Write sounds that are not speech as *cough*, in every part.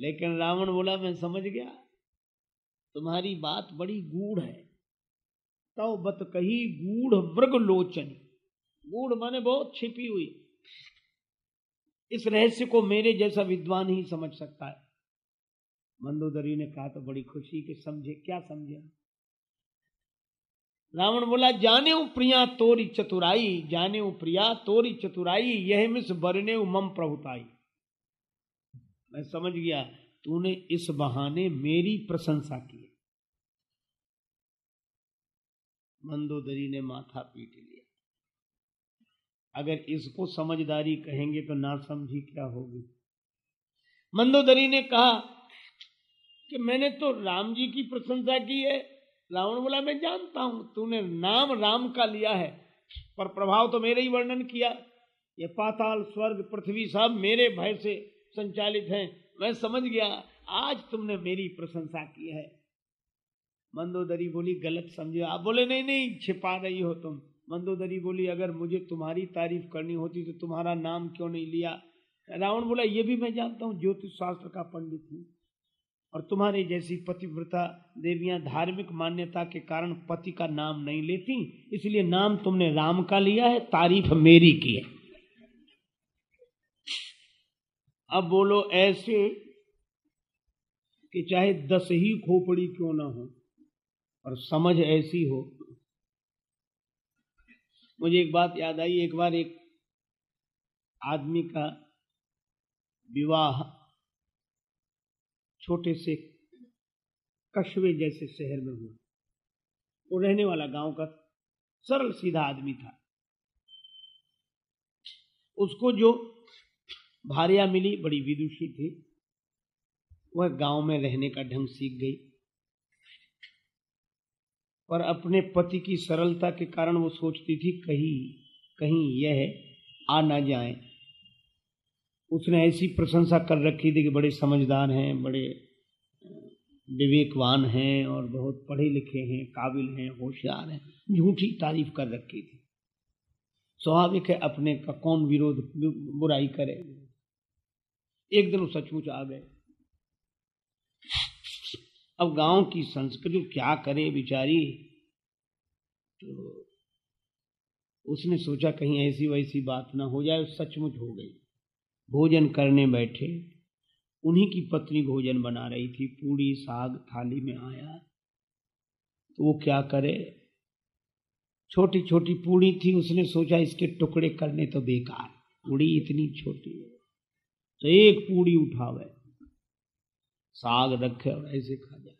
लेकिन रावण बोला, मैं समझ गया। तुम्हारी बात बड़ी गूढ़ है। तो बत कही गूढ़ मृग लोचन। गूढ़ माने बहुत छिपी हुई। इस रहस्य को मेरे जैसा विद्वान ही समझ सकता है। मंदोदरी ने कहा तो बड़ी खुशी के समझे, क्या समझे? रावण बोला, जाने प्रिया तोरी चतुराई, जाने प्रिया तोरी चतुराई, यह मिस बरने मम प्रभुताई। मैं समझ गया, तूने इस बहाने मेरी प्रशंसा की मंदोदरी ने माथा पीट लिया। अगर इसको समझदारी कहेंगे तो ना समझी क्या होगी? मंदोदरी ने कहा कि मैंने तो राम जी की प्रशंसा की है, रावण बोला, मैं जानता हूँ, तूने नाम राम का लिया है, पर प्रभाव तो मेरे ही वर्णन किया। ये पाताल स्वर्ग पृथ्वी सब मेरे भय से संचालित हैं। मैं समझ गया, आज तुमने मेरी प्रशंसा की है। मंदोदरी बोली, गलत समझे। आप बोले, नहीं नहीं, छिपा रही हो तुम। मंदोदरी बोली, अगर मुझे तुम्हारी तारीफ़ करनी होती तो तुम्हारा नाम क्यों नहीं लिया? रावण बोला, ये भी मैं जानता हूँ, ज्योतिष शास्त्र का पंडित हूँ। और तुम्हारे जैसी पतिव्रता देवियाँ धार्मिक मान्यता के कारण पति का नाम नहीं लेती, इसलिए नाम तुमने राम का लिया है, तारीफ़ मेरी की है। अब बोलो ऐसे कि चाहे दस ही खोपड़ी क्यों ना हो और समझ ऐसी हो। मुझे एक बात याद आई, एक बार एक आदमी का विवाह छोटे से कस्बे जैसे शहर में हुआ। वो रहने वाला गाँव का सरल सीधा आदमी था। उसको जो भारिया मिली, बड़ी विदुषी थी। वह गाँव में रहने का ढंग सीख गई पर अपने पति की सरलता के कारण वो सोचती थी, कहीं कहीं यह आ ना जाए। उसने ऐसी प्रशंसा कर रखी थी कि बड़े समझदार हैं, बड़े विवेकवान हैं और बहुत पढ़े लिखे हैं, काबिल हैं, होशियार हैं। झूठी तारीफ़ कर रखी थी। स्वाभाविक है अपने का कौन विरोध बुराई करे एक दिन सचमुच आ गए। अब गाँव की संस्कृति क्या करे बिचारी? तो उसने सोचा कहीं ऐसी वैसी बात ना हो जाए, सचमुच हो गई। भोजन करने बैठे। उन्हीं की पत्नी भोजन बना रही थी पूड़ी साग थाली में आया। तो वो क्या करे? छोटी छोटी पूड़ी थी, उसने सोचा इसके टुकड़े करने तो बेकार। पूड़ी इतनी छोटी है। तो एक पूड़ी उठावे, साग रखे और ऐसे खा जाए।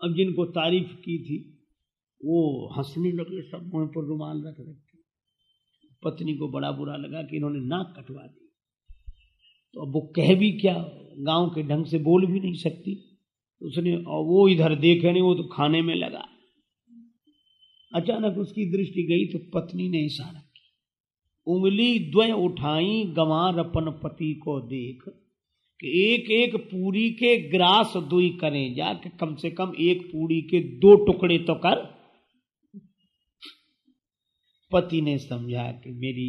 अब जिनको तारीफ़ की थी, वो हंसने लगे, सब मुँह पर रुमाल रख रखे पत्नी को बड़ा बुरा लगा कि इन्होंने नाक कटवा दी। तो अब वो कह भी क्या, गाँव के ढंग से बोल भी नहीं सकती। तो उसने, और वो इधर देखे नहीं, वो तो खाने में लगा। अचानक उसकी दृष्टि गई तो पत्नी ने इशारा उंगली द्वय उठाई गंवार अपन पति को देख, कि एक एक पूरी के ग्रास दुई करें जा, कि कम से कम एक पूरी के दो टुकड़े तो कर। पति ने समझा कि मेरी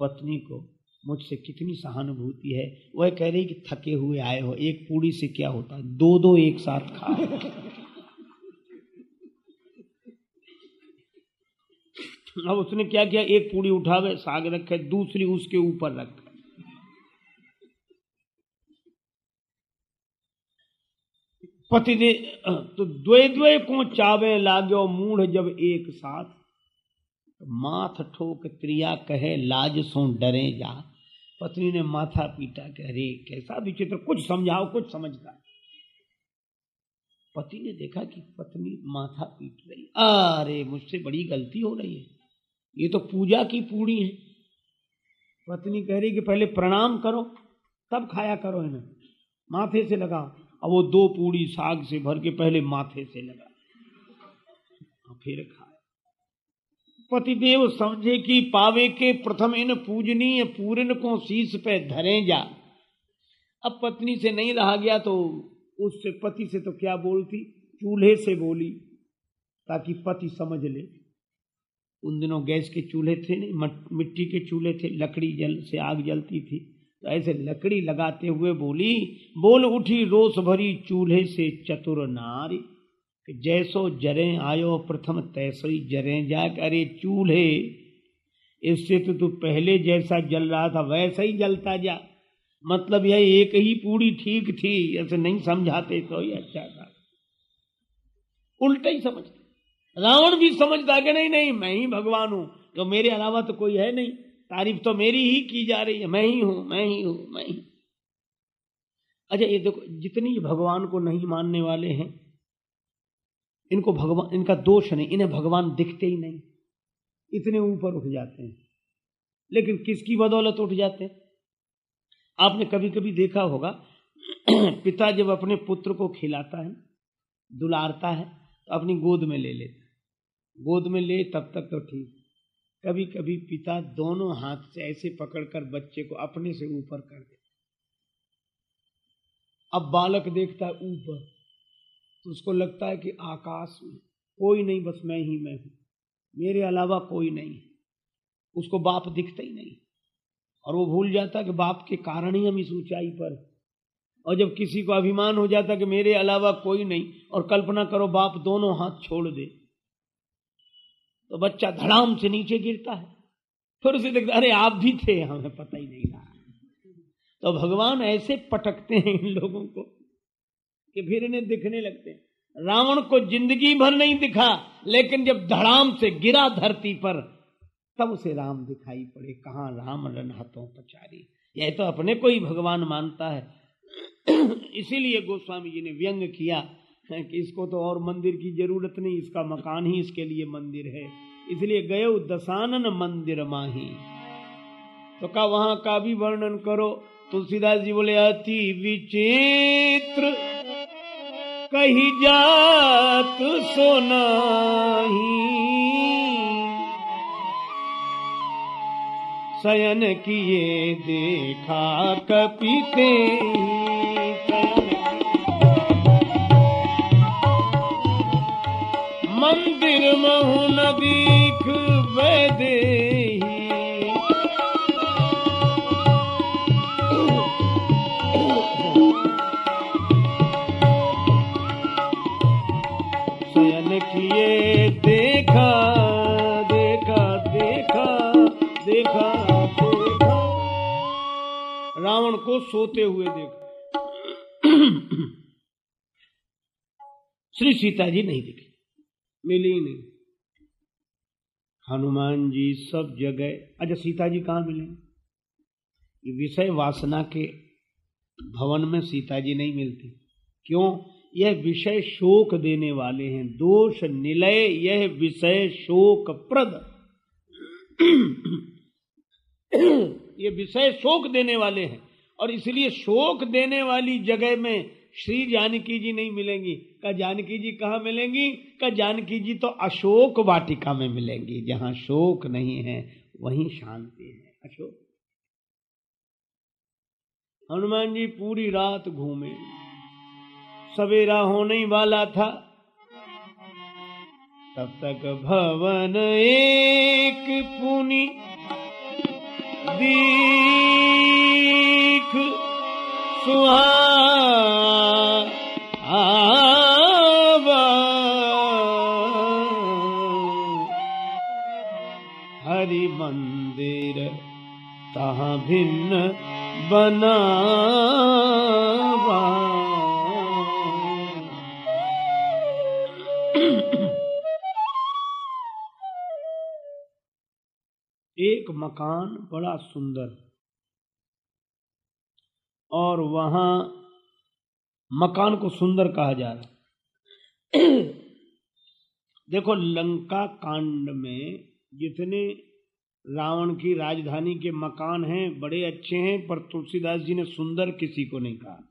पत्नी को मुझसे कितनी सहानुभूति है। वह कह रही कि थके हुए आए हो, एक पूरी से क्या होता है? दो दो एक साथ खाओ अब उसने क्या किया? एक पूड़ी उठावे, साग रखे, दूसरी उसके ऊपर रख। पति ने तो द्वे द्वे को चावे लागो मूढ़ जब एक साथ। माथ ठोक त्रिया कहे, लाज सो डरे जा। पत्नी ने माथा पीटा कि अरे, कैसा विचित्र, कुछ समझाओ, कुछ समझता पति ने देखा कि पत्नी माथा पीट रही। अरे, मुझसे बड़ी गलती हो रही है। ये तो पूजा की पूड़ी है। पत्नी कह रही कि पहले प्रणाम करो, तब खाया करो इन्हें। माथे से लगाओ। अब वो दो पूड़ी साग से भर के पहले माथे से लगा। फिर खाए। पतिदेव समझे कि पावे के प्रथम इन पूजनीय पूरन को शीश पे धरे जा। अब पत्नी से नहीं रहा गया तो उससे पति से तो क्या बोलती? चूल्हे से बोली, ताकि पति समझ ले। उन दिनों गैस के चूल्हे थे नहीं मिट्टी के चूल्हे थे, लकड़ी जल, से आग जलती थी। तो ऐसे लकड़ी लगाते हुए बोली, बोल उठी रोस भरी चूल्हे से चतुर नारी जैसो जरे आयो प्रथम तैसो ही जरे जा अरे चूल्हे, इससे तो तू पहले जैसा जल रहा था, वैसा ही जलता जा। मतलब यह एक ही पूरी ठीक थी, ऐसे नहीं समझाते तो ही अच्छा था। उल्टा ही समझते। रावण भी समझता कि नहीं नहीं, मैं ही भगवान हूँ। तो मेरे अलावा तो कोई है नहीं। तारीफ़ तो मेरी ही की जा रही है। मैं ही हूँ, मैं ही हूँ, मैं ही। अच्छा ये देखो, जितनी भगवान को नहीं मानने वाले हैं, इनको भगवान, इनका दोष नहीं, इन्हें भगवान दिखते ही नहीं। इतने ऊपर उठ जाते हैं। लेकिन किसकी बदौलत उठ जाते हैं? आपने कभी कभी देखा होगा, *clears throat* पिता जब अपने पुत्र को खिलाता है, दुलारता है तो अपनी गोद में ले लेता है। गोद में ले, तब तक तो ठीक। कभी कभी पिता दोनों हाथ से ऐसे पकड़कर बच्चे को अपने से ऊपर कर दे अब बालक देखता है ऊपर तो उसको लगता है कि आकाश में कोई नहीं, बस मैं ही, मैं हूँ। मेरे अलावा कोई नहीं उसको बाप दिखता ही नहीं। और वो भूल जाता कि बाप के कारण ही हम इस ऊंचाई पर और जब किसी को अभिमान हो जाता कि मेरे अलावा कोई नहीं, और कल्पना करो बाप दोनों हाथ छोड़ दे तो बच्चा धड़ाम से नीचे गिरता है। फिर उसे देखता, अरे आप भी थे, हमें पता ही नहीं रहा तो भगवान ऐसे पटकते हैं इन लोगों को कि फिर इन्हें दिखने लगते हैं। रावण को ज़िंदगी भर नहीं दिखा, लेकिन जब धड़ाम से गिरा धरती पर, तब उसे राम दिखाई पड़े, कहा राम रन हाथों पचारी। यह तो अपने को ही भगवान मानता है। इसीलिए गोस्वामी जी ने व्यंग किया। कि इसको तो और मंदिर की ज़रूरत नहीं, इसका मकान ही इसके लिए मंदिर है। इसलिए गए दसानन मंदिर माही। तो का वहाँ का भी वर्णन करो। तुलसीदास जी बोले, अति विचित्र, कही जात सोनाही शयन किए देखा कपिते मंदिर महु न दीख वैदे शयन किए, देखा देखा देखा देखा देखा। रावण को सोते हुए देखा। *clears throat* श्री सीता जी नहीं दिखे। मिली नहीं। हनुमान जी सब जगह अच्छा सीता जी कहाँ मिले? ये विषय वासना के भवन में सीता जी नहीं मिलती। क्यों? यह विषय शोक देने वाले हैं। दोष निलय, यह विषय शोक प्रद ये विषय शोक देने वाले हैं। और इसलिए शोक देने वाली जगह में श्री जानकी जी नहीं मिलेंगी। का जानकी जी कहा मिलेंगी? का जानकी जी तो अशोक वाटिका में मिलेंगी। जहाँ शोक नहीं है, वहीं शांति है। अशोक। हनुमान जी पूरी रात घूमे। सवेरा होने ही वाला था। तब तक भवन एक पुनी दीख सुहावा तहाँ भिन्न बनावा। एक मकान बड़ा सुंदर और वहाँ मकान को सुंदर कहा जा रहा *clears throat* देखो लंका कांड में जितने रावण की राजधानी के मकान हैं, बड़े अच्छे हैं, पर तुलसीदास जी ने सुंदर किसी को नहीं कहा।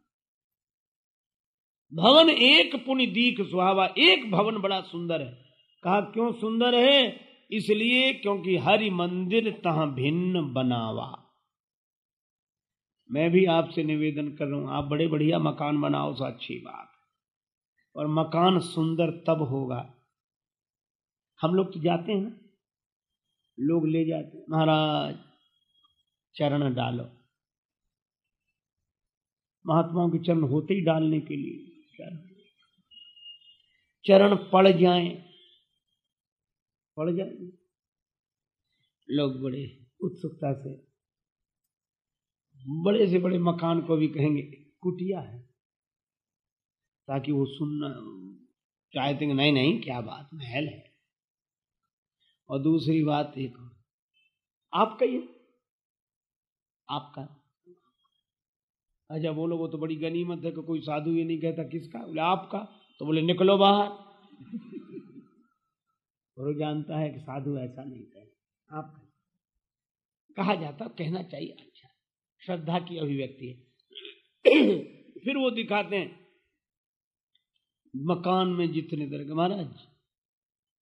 भवन एक पुण्य दीख सुहावा, एक भवन बड़ा सुंदर है। कहा, क्यों सुंदर है? इसलिए क्योंकि हरि मंदिर तहा भिन्न बनावा। मैं भी आपसे निवेदन कर रहा हूँ, आप बड़े बढ़िया मकान बनाओ तो अच्छी बात और मकान सुंदर तब होगा। हम लोग तो जाते हैं ना। लोग ले जाते। महाराज, चरण डालो। महात्माओं के चरण होते ही डालने के लिए चरण। पड़ जाए। पड़ जाए। लोग बड़े उत्सुकता से, बड़े से बड़े मकान को भी कहेंगे, कुटिया है। ताकि वो सुनना चाहते कि नहीं नहीं, क्या बात, महल है। और दूसरी बात एक आपका ये आपका। अच्छा बोलो वो तो बड़ी गनीमत है कि कोई साधु ये नहीं कहता किसका? बोले, आपका। तो बोले, निकलो बाहर। और जानता है कि साधु ऐसा नहीं कहे। आपका कहा जाता, कहना चाहिए। अच्छा श्रद्धा की अभिव्यक्ति है। फिर वो दिखाते हैं, मकान में जितने तरह के, महाराज,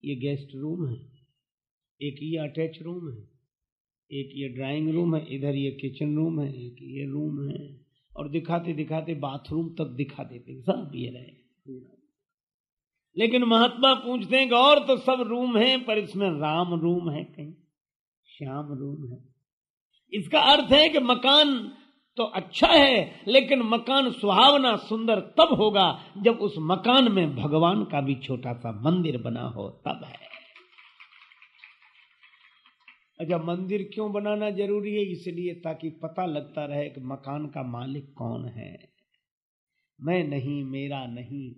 ये गेस्ट रूम है। एक ये अटैच रूम है, एक ये ड्राइंग रूम है, इधर ये किचन रूम है, एक ये रूम है। और दिखाते दिखाते बाथरूम तक दिखा देते सब ये रहे लेकिन महात्मा पूछते हैं और तो सब रूम है, पर इसमें राम रूम है कहीं, श्याम रूम है। इसका अर्थ है कि मकान तो अच्छा है, लेकिन मकान सुहावना सुंदर तब होगा जब उस मकान में भगवान का भी छोटा सा मंदिर बना हो, तब है। अच्छा मंदिर क्यों बनाना ज़रूरी है? इसलिए ताकि पता लगता रहे कि मकान का मालिक कौन है। मैं नहीं, मेरा नहीं,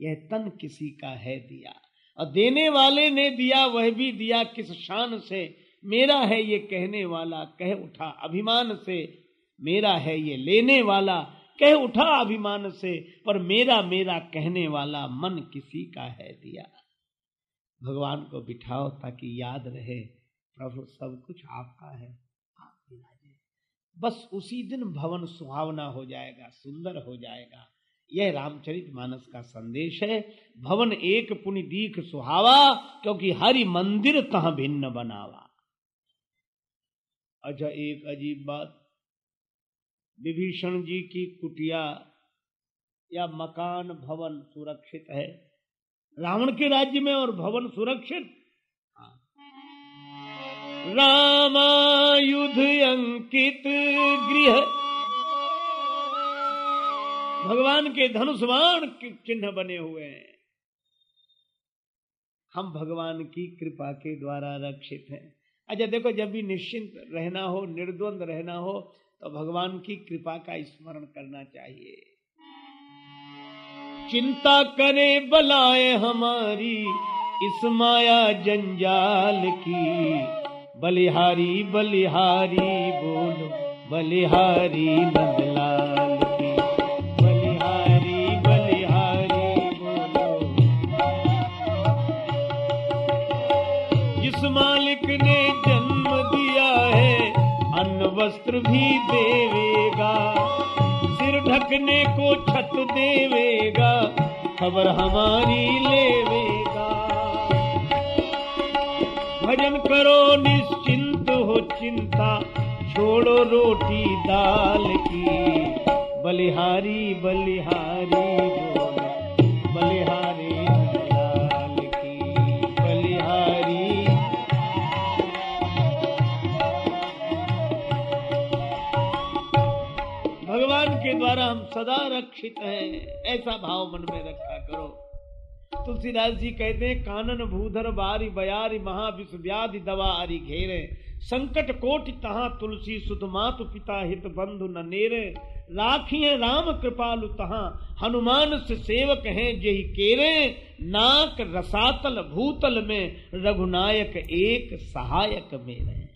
यह तन किसी का है दिया। और देने वाले ने दिया, वह भी दिया किस शान से? मेरा है ये कहने वाला, कह उठा अभिमान से। मेरा है ये लेने वाला, कह उठा अभिमान से। पर मेरा मेरा कहने वाला मन किसी का है दिया। भगवान को बिठाओ ताकि याद रहे प्रभु, सब कुछ आपका है, आप विराजे बस उसी दिन भवन सुहावना हो जाएगा, सुंदर हो जाएगा। यह रामचरित मानस का संदेश है। भवन एक पुण्य दीख सुहावा, क्योंकि हरि मंदिर तह भिन्न बनावा। अच्छा एक अजीब बात। विभीषण जी की कुटिया या मकान भवन सुरक्षित है। रावण के राज्य में और भवन सुरक्षित। रामायुध अंकित गृह। भगवान के धनुष्वाण चिन्ह बने हुए हैं। हम भगवान की कृपा के द्वारा रक्षित हैं। अच्छा देखो, जब भी निश्चिंत रहना हो, निर्द्वंद रहना हो तो भगवान की कृपा का स्मरण करना चाहिए। चिंता करे, बलाए हमारी, इस माया जंजाल की। बलिहारी बलिहारी बोलो, बलिहारी नंदलाल की। बलिहारी बलिहारी बोलो। जिस मालिक ने जन्म दिया है, अन्न वस्त्र भी देवेगा। सिर ढकने को छत देवेगा, खबर हमारी लेवेगा। भजन करो निश्चिंत हो चिंता, छोड़ो रोटी दाल की। बलिहारी बलिहारी बलिहारी दाल की। बलिहारी। भगवान के द्वारा हम सदा रक्षित हैं, ऐसा भाव मन में रखा करो। तुलसीदास जी कहते हैं, कानन भूधर बारी बयारी महाविष व्याधि दवा आरी घेरे। संकट कोटि तहा तुलसी सुध मातु पिता हित बंधु न नेरे। राखिए राम कृपालु तहा, हनुमान से सेवक हैं जेहि केरे। नाक रसातल भूतल में रघुनायक एक सहायक मेरे।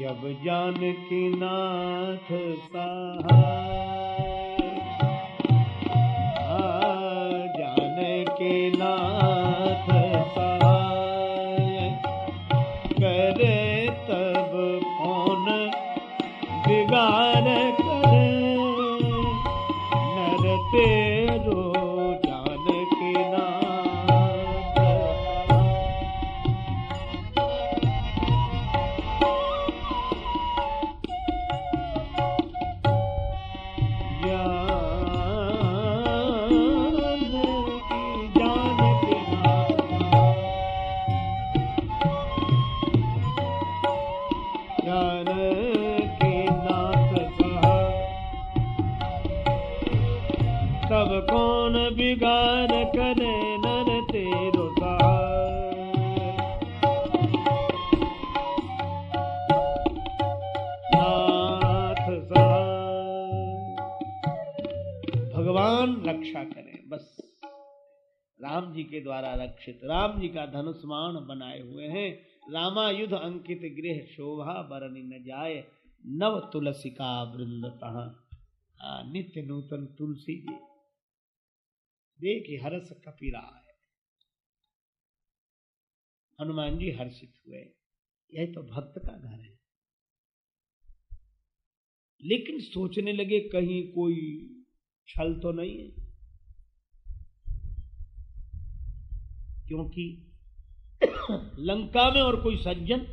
जब जान जानकी नाथ सहाय बिगाड़ करे नर तेरो भगवान रक्षा करें, बस। राम जी के द्वारा रक्षित। राम जी का धनुष्मान बनाए हुए हैं। रामा युद्ध अंकित गृह शोभा बरनी न जाए। नव तुलसी का वृंद नित्य नूतन तुलसी जी। देख हर्ष कपी रहा है। हनुमान जी हर्षित हुए। यह तो भक्त का घर है। लेकिन सोचने लगे कहीं कोई छल तो नहीं है। क्योंकि *coughs* लंका में और कोई सज्जन,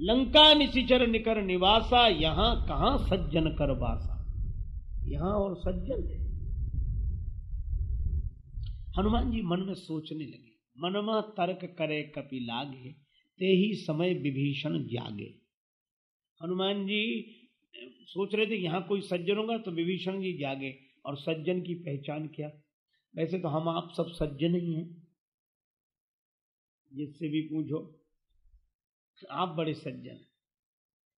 लंका निशिचर निकर निवासा, यहाँ कहाँ सज्जन कर बासा यहाँ और सज्जन है। हनुमान जी मन में सोचने लगे, मनमा तर्क करे कपि लागे ते ही समय विभीषण जागे। हनुमान जी सोच रहे थे यहाँ कोई सज्जन होगा तो विभीषण जी जागे और सज्जन की पहचान क्या। वैसे तो हम आप सब सज्जन ही हैं। जिससे भी पूछो, आप बड़े सज्जन हैं।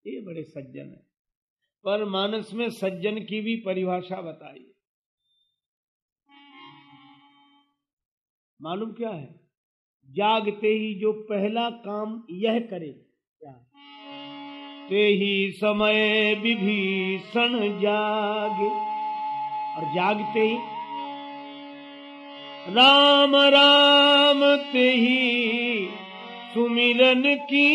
ये बड़े सज्जन है। पर मानस में सज्जन की भी परिभाषा बताइए। मालूम क्या है? जागते ही जो पहला काम यह करे, क्या? ते ही समय विभीषण जागे। और जागते ही? राम राम, ते ही सुमिरन की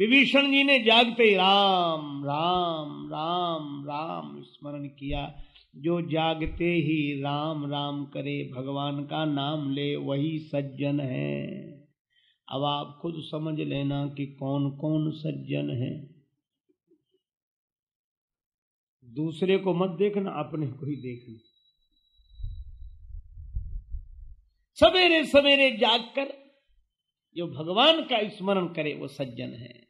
विभीषण जी ने जागते ही राम राम राम राम स्मरण किया। जो जागते ही राम राम करे, भगवान का नाम ले, वही सज्जन है। अब आप खुद समझ लेना कि कौन कौन सज्जन है। दूसरे को मत देखना, अपने को ही देखना। सवेरे सवेरे जागकर, जो भगवान का स्मरण करे, वो सज्जन है।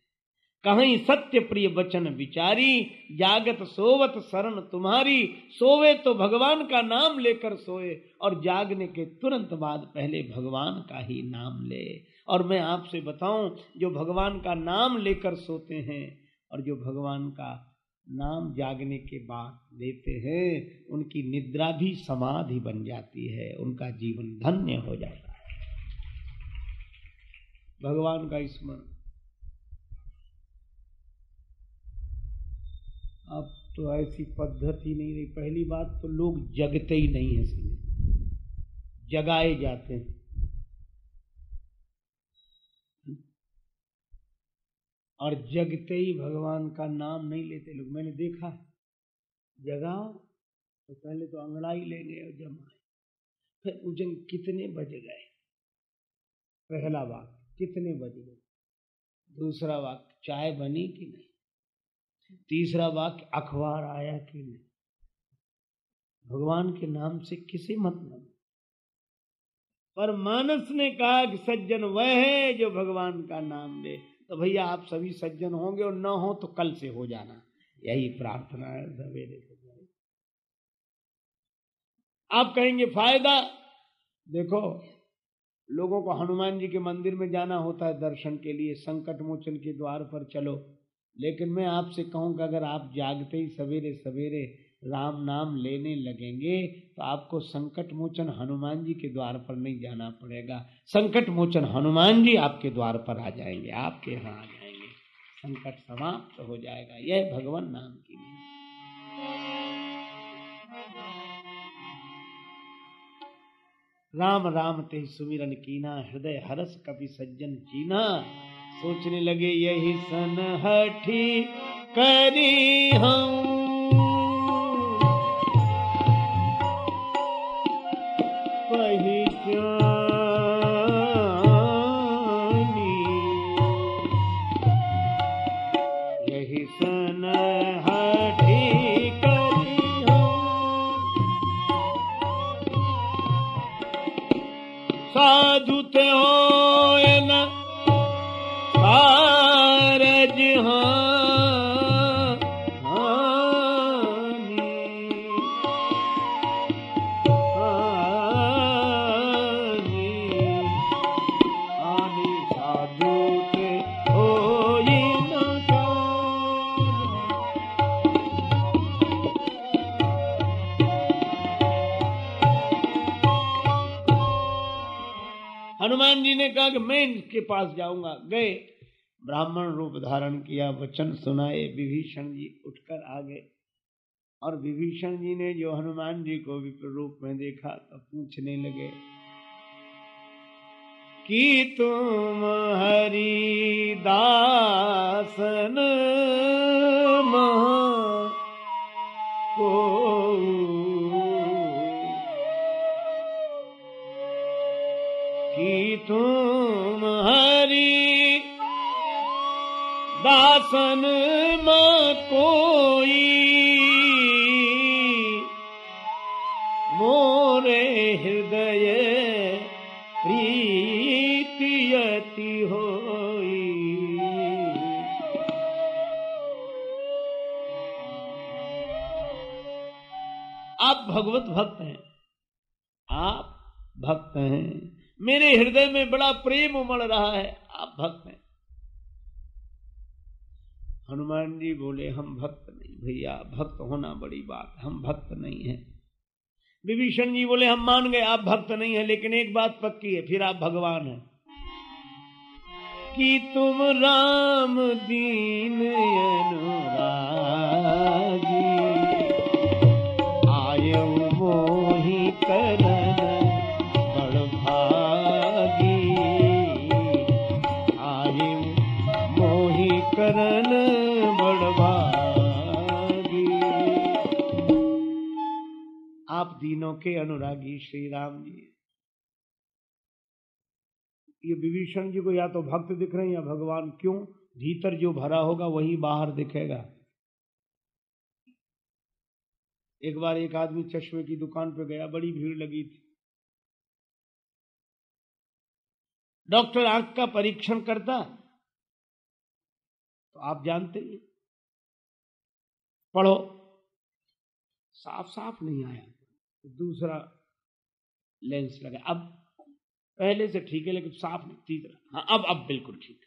कहीं सत्य प्रिय वचन विचारी, जागत सोवत शरण तुम्हारी, सोवे तो भगवान का नाम लेकर सोए, और जागने के तुरंत बाद पहले भगवान का ही नाम ले। और मैं आपसे बताऊँ, जो भगवान का नाम लेकर सोते हैं, और जो भगवान का नाम जागने के बाद लेते हैं, उनकी निद्रा भी समाधि बन जाती है, उनका जीवन धन्य हो जाता है। भगवान का स्मरण। अब तो ऐसी पद्धति नहीं रही। पहली बात तो लोग जगते ही नहीं है समय जगाए जाते हैं। और जगते ही भगवान का नाम नहीं लेते लोग। मैंने देखा जगाओ तो पहले तो अंगड़ाई ले गए और जमाए। फिर पूछेंगे कितने बज गए? पहला वाक्य, कितने बज गए? दूसरा वाक्य, चाय बनी कि नहीं? तीसरा वाक्य, अखबार आया कि नहीं? भगवान के नाम से किसे मतलब पर मानस ने कहा कि सज्जन वह है जो भगवान का नाम ले। तो भैया, आप सभी सज्जन होंगे और न हो तो कल से हो जाना। यही प्रार्थना है सवेरे आप कहेंगे, फ़ायदा? देखो, लोगों को हनुमान जी के मंदिर में जाना होता है दर्शन के लिए, संकट मोचन के द्वार पर चलो। लेकिन मैं आपसे कहूँ कि अगर आप जागते ही सवेरे सवेरे राम नाम लेने लगेंगे तो आपको संकट मोचन हनुमान जी के द्वार पर नहीं जाना पड़ेगा। संकट मोचन हनुमान जी आपके द्वार पर आ जाएँगे, आपके यहाँ आ जाएँगे। संकट समाप्त हो जाएगा। यह भगवान नाम की राम राम ते सुमिरन कीना, हृदय हरस कभी सज्जन चीना सोचने लगे यही सनहठी करी हम। हनुमान जी ने कहा कि मैं इनके पास जाऊँगा। गए। ब्राह्मण रूप धारण किया, वचन सुनाए, विभीषण जी उठकर आ गए। और विभीषण जी ने जो हनुमान जी को विप्र रूप में देखा तो पूछने लगे, कि तुम हरि दासन को तुम हरि दासन म कोई मोरे हृदय प्रीतियति होई। आप भगवत भक्त हैं। आप भक्त हैं। मेरे हृदय में बड़ा प्रेम उमड़ रहा है। आप भक्त हैं। हनुमान जी बोले, हम भक्त नहीं भैया, भक्त होना बड़ी बात, हम भक्त नहीं है। विभीषण जी बोले, हम मान गए, आप भक्त नहीं है, लेकिन एक बात पक्की है, फिर आप भगवान हैं। कि तुम राम दीन अनुरागी के अनुरागी श्री राम जी। ये विभीषण जी को या तो भक्त दिख रहे हैं या भगवान क्यों? भीतर जो भरा होगा वही बाहर दिखेगा। एक बार एक आदमी चश्मे की दुकान पर गया, बड़ी भीड़ लगी थी। डॉक्टर आँख का परीक्षण करता। तो आप जानते हैं? पढ़ो। साफ़ साफ़ नहीं आया। दूसरा लेंस लगा। अब पहले से ठीक है, लेकिन साफ़ नहीं, तीसरा। हाँ अब अब बिल्कुल ठीक।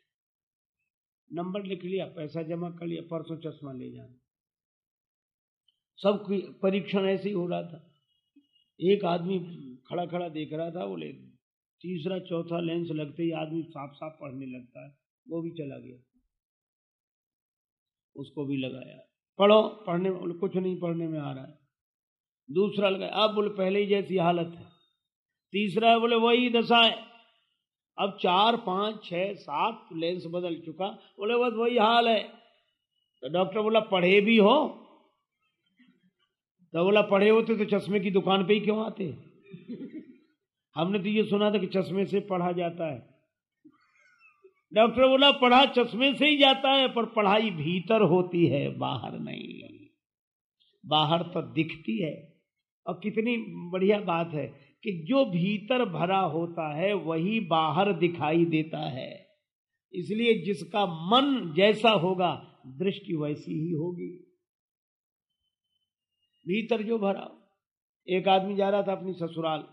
नंबर लिख लिया, पैसा जमा कर लिया, परसों चश्मा ले जाना। सब परीक्षण ऐसे ही हो रहा था। एक आदमी खड़ा खड़ा देख रहा था, बोले, तीसरा चौथा लेंस लगते ही आदमी साफ़ साफ़ पढ़ने लगता है, वो भी चला गया। उसको भी लगाया। पढ़ो, पढ़ने में, कुछ नहीं पढ़ने में आ रहा है। दूसरा लगा, अब बोले, पहले ही जैसी हालत है। तीसरा है, बोले, वही दशा है। अब चार, पाँच, छह, सात, लेंस बदल चुका। बोले, बस वही हाल है। तो डॉक्टर बोला, पढ़े भी हो? तो बोला, पढ़े होते तो चश्मे की दुकान पे ही क्यों आते? हमने तो ये सुना था कि चश्मे से पढ़ा जाता है। डॉक्टर बोला, पढ़ा चश्मे से ही जाता है, पर पढ़ाई भीतर होती है, बाहर नहीं। बाहर तो दिखती है। और कितनी बढ़िया बात है कि जो भीतर भरा होता है, वही बाहर दिखाई देता है। इसलिए जिसका मन जैसा होगा, दृष्टि वैसी ही होगी। भीतर जो भरा, एक आदमी जा रहा था अपनी ससुराल,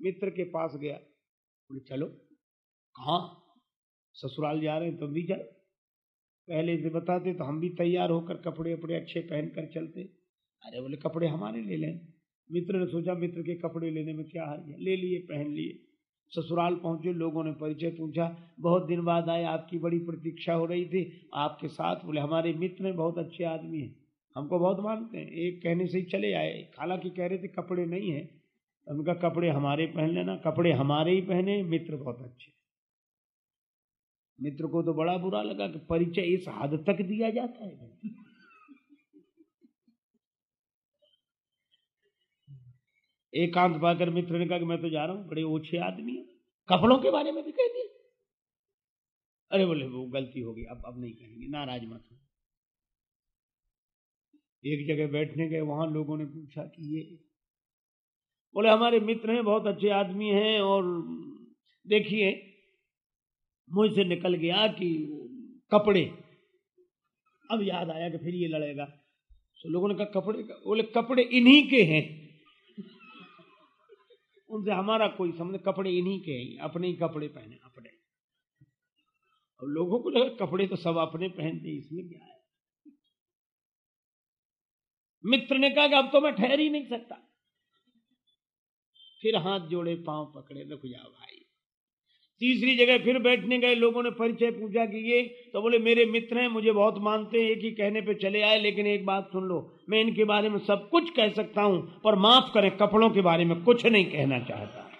मित्र के पास गया। बोले, चलो, कहा? ससुराल जा रहे हैं, तुम भी चलो। पहले से बताते तो हम भी तैयार होकर कपड़े वपड़े अच्छे पहन कर चलते। अरे बोले, कपड़े हमारे ले लें। मित्र ने सोचा, मित्र के कपड़े लेने में क्या हर्ज है ले लिए, पहन लिए। ससुराल पहुँचे, लोगों ने परिचय पूछा। बहुत दिन बाद आए, आपकी बड़ी प्रतीक्षा हो रही थी। आपके साथ बोले, हमारे मित्र हैं, बहुत अच्छे आदमी हैं। हमको बहुत मानते हैं। एक कहने से ही चले आए। हालाँकि कह रहे थे, कपड़े नहीं है। उनका कपड़े हमारे पहन लेना, कपड़े हमारे ही पहने। मित्र बहुत अच्छे मित्र को तो बड़ा बुरा लगा कि परिचय इस हद तक दिया जाता है। एकांत पाकर मित्र ने कहा कि मैं तो जा रहा हूँ, बड़े ओछे आदमी है। कपड़ों के बारे में भी कह दिया अरे बोले, वो गलती होगी अब अब नहीं कहेंगे, नाराज़ मत हो। एक जगह बैठने गए, वहाँ लोगों ने पूछा कि ये बोले, हमारे मित्र हैं, बहुत अच्छे आदमी हैं, और देखिए मुझसे निकल गया कि कपड़े। अब याद आया कि फिर ये लड़ेगा। तो लोगों ने कहा, कपड़े बोले, कपड़े इन्हीं के हैं। उनसे हमारा कोई समझ कपड़े इन्हीं के हैं, अपने ही कपड़े पहने, अपने। अब लोगों को लगा कपड़े तो सब अपने पहनते इसमें क्या है? मित्र ने कहा कि अब तो मैं ठहर ही नहीं सकता। फिर हाथ जोड़े, पाँव पकड़े रुक जाओ भाई। तीसरी जगह फिर बैठने गए, लोगों ने परिचय पूजा कि ये तो बोले, मेरे मित्र हैं, मुझे बहुत मानते हैं, एक ही कहने पे चले आए, लेकिन एक बात सुन लो, मैं इनके बारे में सब कुछ कह सकता हूँ, पर माफ़ करें, कपड़ों के बारे में कुछ नहीं कहना चाहता।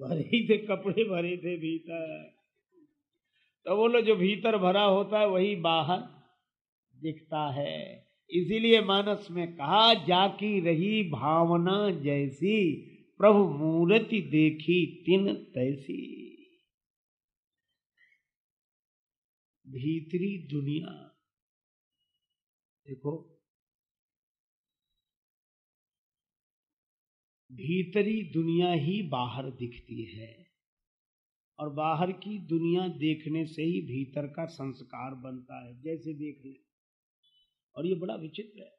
भरे थे, कपड़े भरे थे भीतर। तो बोलो, जो भीतर भरा होता है, वही बाहर दिखता है। इसीलिए मानस में कहा, जाकी रही भावना जैसी प्रभु मूर्ति देखी तिन तैसी। भीतरी दुनिया। देखो। भीतरी दुनिया ही बाहर दिखती है और बाहर की दुनिया देखने से ही भीतर का संस्कार बनता है। जैसे देख ले। और ये बड़ा विचित्र है।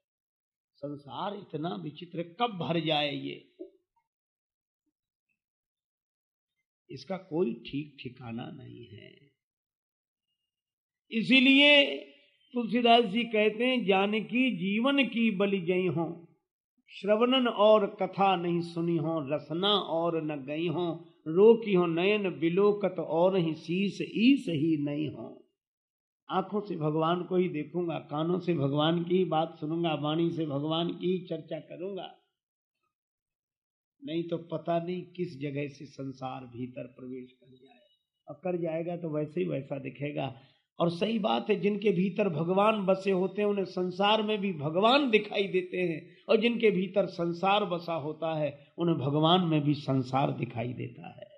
संसार इतना विचित्र कब भर जाए ये? इसका कोई ठीक ठिकाना नहीं है। इसीलिए तुलसीदास जी कहते हैं, जानकी जीवन की बलि जई हो, श्रवणन और कथा नहीं सुनी हो, रसना और न गई हो, रोकी हो नयन बिलोकत और ही शीस ईस ही नहीं हो। आँखों से भगवान को ही देखूँगा, कानों से भगवान की बात सुनूँगा, वाणी से भगवान की चर्चा करूँगा। नहीं तो पता नहीं किस जगह से संसार भीतर प्रवेश कर जाए। और कर जाएगा तो वैसे ही वैसा दिखेगा। और सही बात है, जिनके भीतर भगवान बसे होते हैं, उन्हें संसार में भी भगवान दिखाई देते हैं। और जिनके भीतर संसार बसा होता है, उन्हें भगवान में भी संसार दिखाई देता है।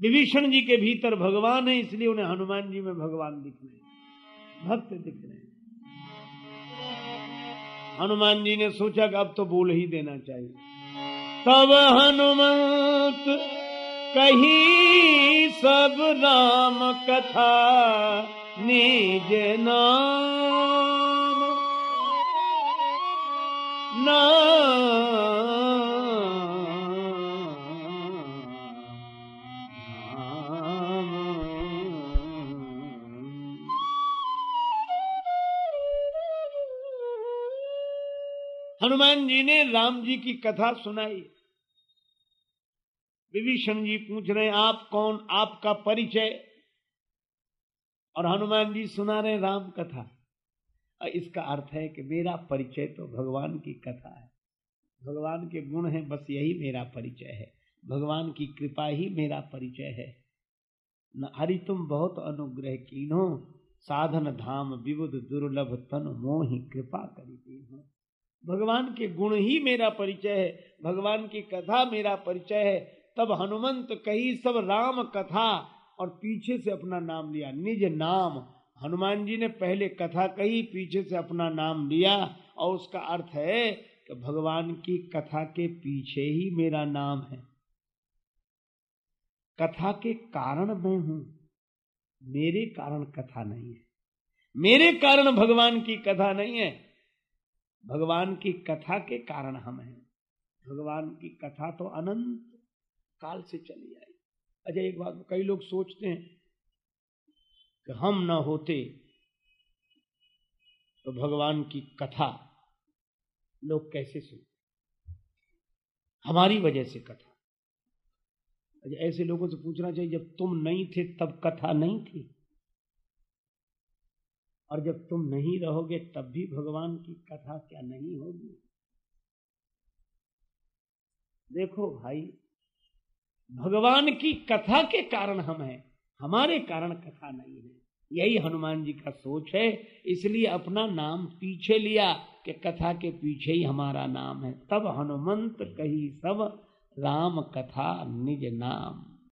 विभीषण जी के भीतर भगवान है, इसलिए उन्हें हनुमान जी में भगवान दिख रहे हैं। भक्त दिख रहे हैं। हनुमान जी ने सोचा कि अब तो बोल ही देना चाहिए। तब हनुमंत कही, सब राम कथा निज नाम। नाम हनुमान जी ने राम जी की कथा सुनाई। विभीषण जी पूछ रहे, आप कौन? आपका परिचय? और हनुमान जी सुना रहे राम कथा। इसका अर्थ है कि मेरा परिचय तो भगवान की कथा है। भगवान के गुण हैं, बस यही मेरा परिचय है। भगवान की कृपा ही मेरा परिचय है। न हरि तुम बहुत अनुग्रह कीनो, साधन धाम विबुद दुर्लभ तन मोहि कृपा करी हो भगवान के गुण ही मेरा परिचय है, भगवान की कथा मेरा परिचय है। तब हनुमंत कही सब राम कथा और पीछे से अपना नाम लिया। निज नाम। हनुमान जी ने पहले कथा कही, पीछे से अपना नाम लिया और उसका अर्थ है कि भगवान की कथा के पीछे ही मेरा नाम है। कथा के कारण मैं हूँ। मेरे कारण कथा नहीं है। मेरे कारण भगवान की कथा नहीं है। भगवान की कथा के कारण हम हैं। भगवान की कथा तो अनंत काल से चली आई। अच्छा एक बात, कई लोग सोचते हैं कि हम न होते तो भगवान की कथा लोग कैसे सुनते? हमारी वजह से कथा। अच्छा ऐसे लोगों से पूछना चाहिए, जब तुम नहीं थे, तब कथा नहीं थी। और जब तुम नहीं रहोगे, तब भी भगवान की कथा क्या नहीं होगी? देखो भाई, भगवान की कथा के कारण हम हैं, हमारे कारण कथा नहीं है। यही हनुमान जी का सोच है, इसलिए अपना नाम पीछे लिया कि कथा के पीछे ही हमारा नाम है। तब हनुमंत कही सब राम कथा निज नाम।